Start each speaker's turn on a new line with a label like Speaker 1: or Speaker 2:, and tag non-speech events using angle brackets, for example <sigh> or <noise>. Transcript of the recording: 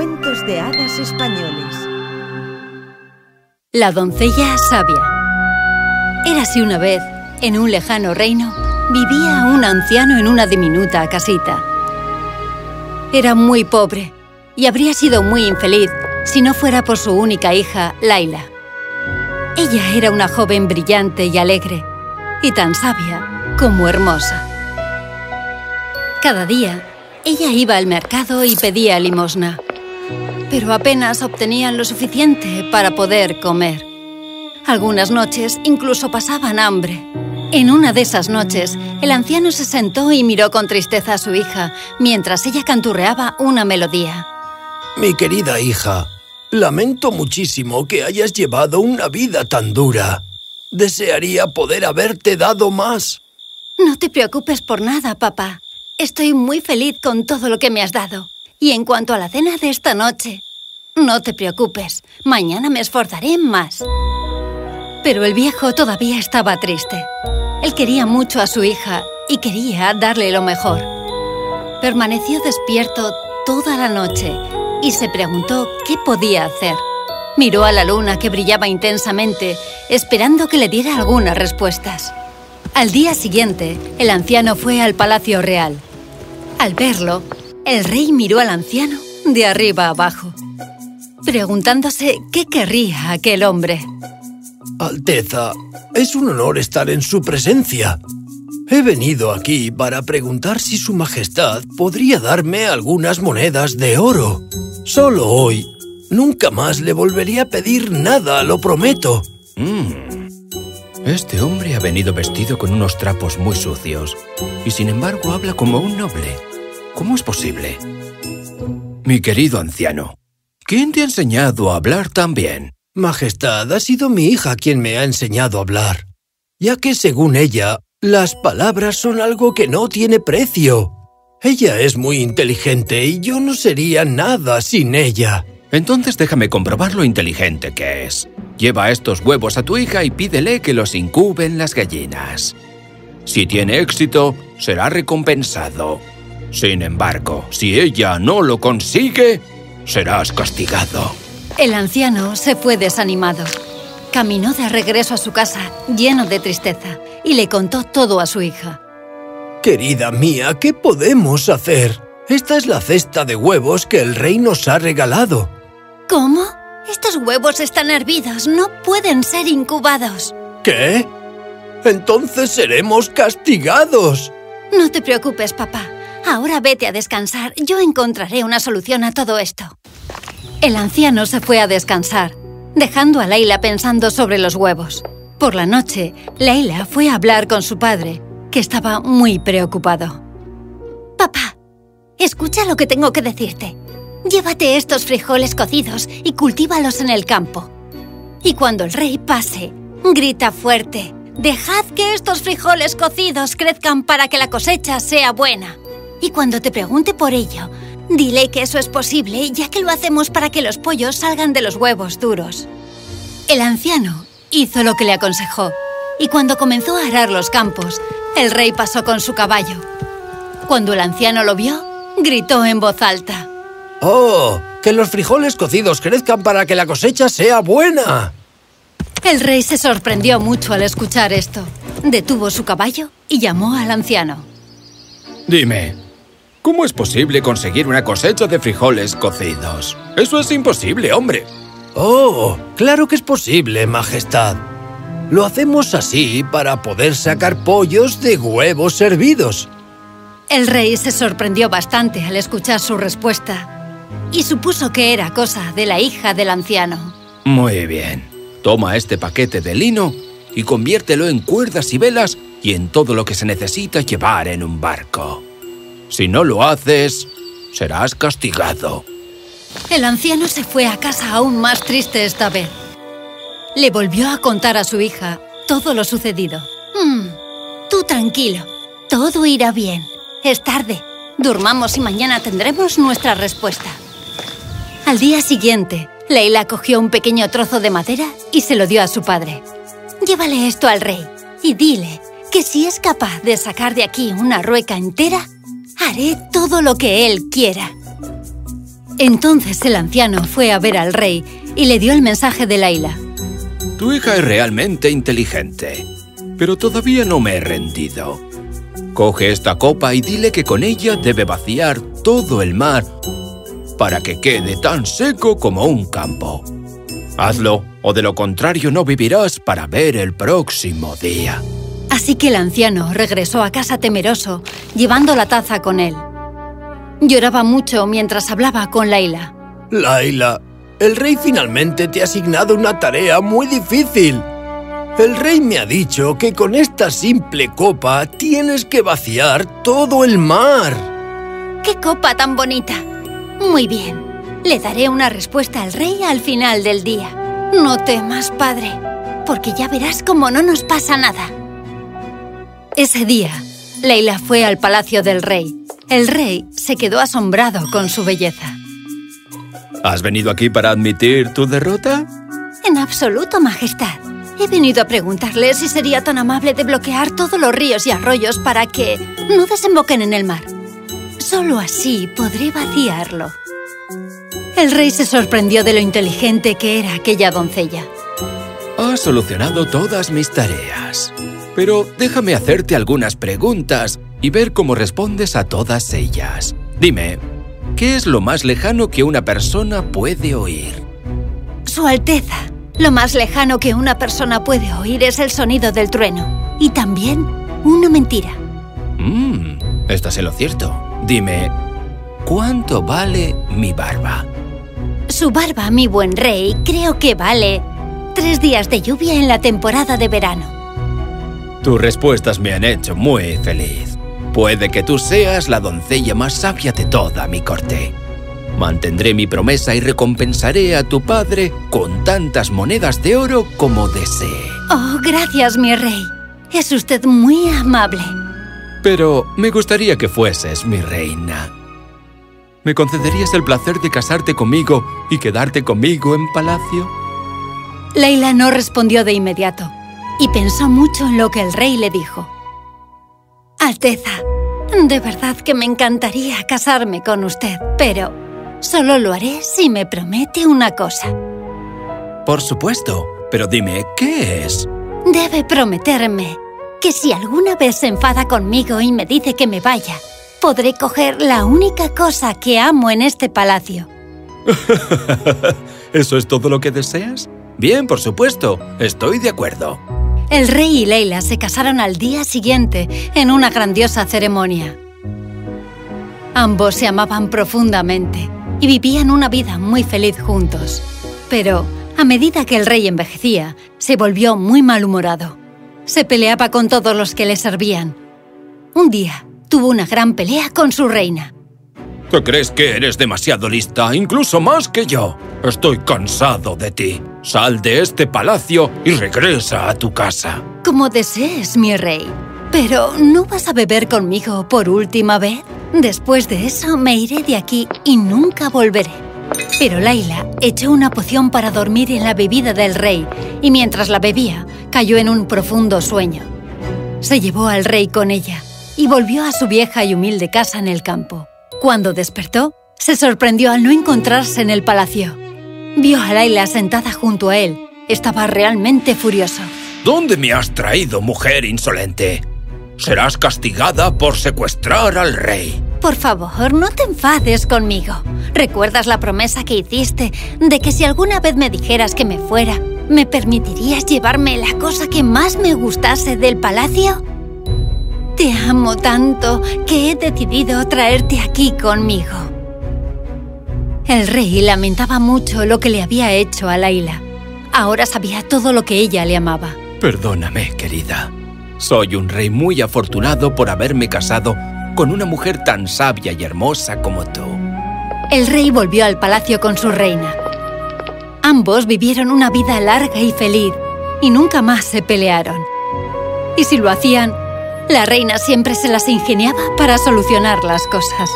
Speaker 1: Cuentos de hadas españoles.
Speaker 2: La doncella sabia. Érase una vez, en un lejano reino, vivía un anciano en una diminuta casita. Era muy pobre y habría sido muy infeliz si no fuera por su única hija, Laila. Ella era una joven brillante y alegre, y tan sabia como hermosa. Cada día, ella iba al mercado y pedía limosna, pero apenas obtenían lo suficiente para poder comer. Algunas noches incluso pasaban hambre. En una de esas noches, el anciano se sentó y miró con tristeza a su hija mientras ella canturreaba una melodía.
Speaker 3: Mi querida hija, lamento muchísimo que hayas llevado una vida tan dura. Desearía poder haberte dado más.
Speaker 2: No te preocupes por nada, papá. Estoy muy feliz con todo lo que me has dado. Y en cuanto a la cena de esta noche, no te preocupes, mañana me esforzaré más. Pero el viejo todavía estaba triste. Él quería mucho a su hija y quería darle lo mejor. Permaneció despierto toda la noche y se preguntó qué podía hacer. Miró a la luna que brillaba intensamente, esperando que le diera algunas respuestas. Al día siguiente, el anciano fue al palacio real. Al verlo, el rey miró al anciano de arriba abajo, preguntándose qué querría aquel hombre.
Speaker 3: Alteza, es un honor estar en su presencia. He venido aquí para preguntar si su majestad podría darme algunas monedas de oro. Solo hoy. Nunca más le volvería a pedir nada, lo prometo.
Speaker 4: Mm. Este hombre ha venido vestido con unos trapos muy sucios y sin embargo habla como un noble. ¿Cómo es posible? Mi querido anciano, ¿quién te ha enseñado a hablar tan bien?
Speaker 3: Majestad, ha sido mi hija quien me ha enseñado a hablar, ya que según ella, las palabras son algo que no tiene precio. Ella es muy inteligente y yo no sería nada sin ella.
Speaker 4: Entonces déjame comprobar lo inteligente que es. Lleva estos huevos a tu hija y pídele que los incuben las gallinas. Si tiene éxito, será recompensado. Sin embargo, si ella no lo consigue, serás castigado.
Speaker 2: El anciano se fue desanimado. Caminó de regreso a su casa, lleno de tristeza, y le contó todo a su hija.
Speaker 3: Querida mía, ¿qué podemos hacer? Esta es la cesta de huevos que el rey nos ha regalado.
Speaker 2: ¿Cómo? Estos huevos están hervidos, no pueden ser incubados.
Speaker 3: ¿Qué? Entonces seremos castigados.
Speaker 2: No te preocupes, papá. Ahora vete a descansar. Yo encontraré una solución a todo esto. El anciano se fue a descansar, dejando a Leila pensando sobre los huevos. Por la noche, Leila fue a hablar con su padre, que estaba muy preocupado. Papá, escucha lo que tengo que decirte. Llévate estos frijoles cocidos y cultívalos en el campo. Y cuando el rey pase, grita fuerte. Dejad que estos frijoles cocidos crezcan para que la cosecha sea buena. Y cuando te pregunte por ello, dile que eso es posible, ya que lo hacemos para que los pollos salgan de los huevos duros. El anciano hizo lo que le aconsejó, y cuando comenzó a arar los campos, el rey pasó con su caballo. Cuando el anciano lo vio, gritó en voz alta.
Speaker 3: ¡Oh! ¡Que los frijoles cocidos crezcan para que la cosecha sea buena!
Speaker 2: El rey se sorprendió mucho al escuchar esto. Detuvo su caballo y llamó al anciano.
Speaker 4: Dime, ¿cómo es posible conseguir una cosecha de frijoles cocidos? Eso es imposible, hombre.
Speaker 3: ¡Oh! Claro que es posible, majestad. Lo hacemos así para poder sacar pollos de huevos hervidos.
Speaker 2: El rey se sorprendió bastante al escuchar su respuesta y supuso que era cosa de la hija del anciano.
Speaker 4: Muy bien. Toma este paquete de lino y conviértelo en cuerdas y velas y en todo lo que se necesita llevar en un barco. Si no lo haces, serás castigado.
Speaker 2: El anciano se fue a casa aún más triste esta vez. Le volvió a contar a su hija todo lo sucedido. Hmm, tú tranquilo, todo irá bien. Es tarde. Durmamos y mañana tendremos nuestra respuesta. Al día siguiente, Leila cogió un pequeño trozo de madera y se lo dio a su padre. Llévale esto al rey y dile que si es capaz de sacar de aquí una rueca entera, haré todo lo que él quiera. Entonces el anciano fue a ver al rey y le dio el mensaje de Laila.
Speaker 4: Tu hija es realmente inteligente, pero todavía no me he rendido. Coge esta copa y dile que con ella debe vaciar todo el mar para que quede tan seco como un campo. Hazlo, o de lo contrario no vivirás para ver el próximo día.
Speaker 2: Así que el anciano regresó a casa temeroso, llevando la taza con él. Lloraba mucho mientras hablaba con Laila.
Speaker 3: Laila, el rey finalmente te ha asignado una tarea muy difícil. El rey me ha dicho que con esta simple copa tienes que vaciar todo el mar.
Speaker 2: ¡Qué copa tan bonita! Muy bien, le daré una respuesta al rey al final del día. No temas, padre, porque ya verás cómo no nos pasa nada. Ese día, Leila fue al palacio del rey. El rey se quedó asombrado con su belleza.
Speaker 4: ¿Has venido aquí para admitir tu derrota?
Speaker 2: En absoluto, majestad. He venido a preguntarle si sería tan amable de bloquear todos los ríos y arroyos para que no desemboquen en el mar. Solo así podré vaciarlo. El rey se sorprendió de lo inteligente que era aquella doncella.
Speaker 4: Has solucionado todas mis tareas. Pero déjame hacerte algunas preguntas y ver cómo respondes a todas ellas. Dime, ¿qué es lo más lejano que una persona puede oír?
Speaker 2: Su Alteza. Lo más lejano que una persona puede oír es el sonido del trueno. Y también una mentira.
Speaker 4: Mmm, estás en lo cierto. Dime, ¿cuánto vale mi barba?
Speaker 2: Su barba, mi buen rey, creo que vale tres días de lluvia en la temporada de verano.
Speaker 4: Tus respuestas me han hecho muy feliz. Puede que tú seas la doncella más sabia de toda mi corte. Mantendré mi promesa y recompensaré a tu padre con tantas monedas de oro como desee.
Speaker 2: Oh, gracias, mi rey. Es usted muy amable.
Speaker 4: Pero me gustaría que fueses mi reina. ¿Me concederías el placer de casarte conmigo y quedarte conmigo en palacio?
Speaker 2: Leila no respondió de inmediato y pensó mucho en lo que el rey le dijo. Alteza, de verdad que me encantaría casarme con usted, pero solo lo haré si me promete una cosa.
Speaker 4: Por supuesto, pero dime, ¿qué es?
Speaker 2: Debe prometerme que si alguna vez se enfada conmigo y me dice que me vaya, podré coger la única cosa que amo en este palacio. <laughs>
Speaker 4: ¿Eso es todo lo que deseas? Bien, por supuesto. Estoy de acuerdo.
Speaker 2: El rey y Leila se casaron al día siguiente en una grandiosa ceremonia. Ambos se amaban profundamente y vivían una vida muy feliz juntos. Pero, a medida que el rey envejecía, se volvió muy malhumorado. Se peleaba con todos los que le servían. Un día, tuvo una gran pelea con su reina.
Speaker 4: ¿Te crees que eres demasiado lista, incluso más que yo? Estoy cansado de ti. Sal de este palacio y regresa a tu casa.
Speaker 2: Como desees, mi rey. Pero, ¿no vas a beber conmigo por última vez? Después de eso, me iré de aquí y nunca volveré. Pero Laila echó una poción para dormir en la bebida del rey y mientras la bebía, cayó en un profundo sueño. Se llevó al rey con ella y volvió a su vieja y humilde casa en el campo. Cuando despertó, se sorprendió al no encontrarse en el palacio. Vio a Laila sentada junto a él. Estaba realmente furioso.
Speaker 4: ¿Dónde me has traído, mujer insolente? Serás castigada por secuestrar al rey.
Speaker 2: Por favor, no te enfades conmigo. ¿Recuerdas la promesa que hiciste de que si alguna vez me dijeras que me fuera, me permitirías llevarme la cosa que más me gustase del palacio? Te amo tanto que he decidido traerte aquí conmigo. El rey lamentaba mucho lo que le había hecho a Laila. Ahora sabía todo lo que ella le amaba.
Speaker 4: Perdóname, querida. Soy un rey muy afortunado por haberme casado con una mujer tan sabia y hermosa como tú.
Speaker 2: El rey volvió al palacio con su reina. Ambos vivieron una vida larga y feliz y nunca más se pelearon. Y si lo hacían, la reina siempre se las ingeniaba para solucionar las cosas.